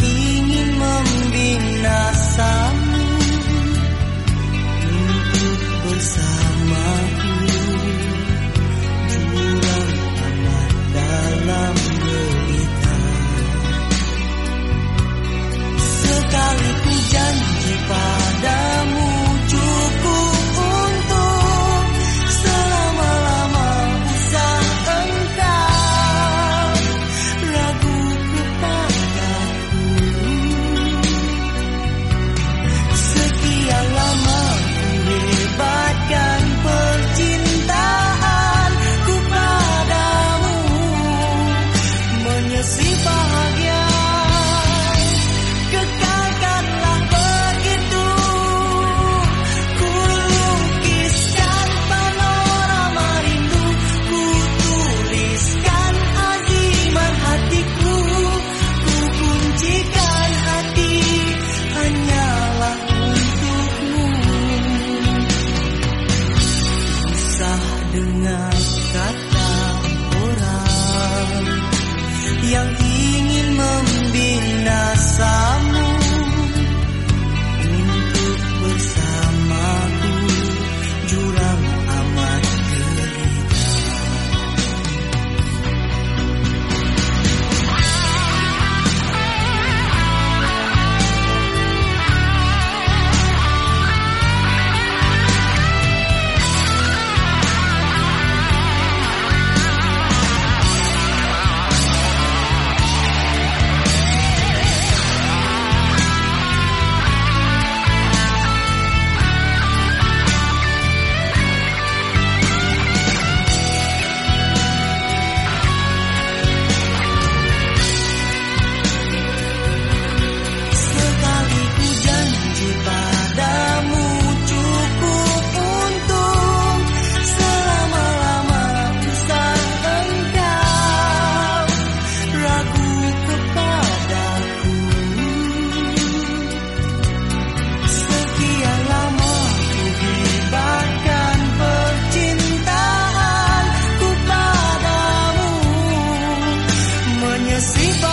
ingin membinasamu. Untuk bersamaku yang ingin membinasamu así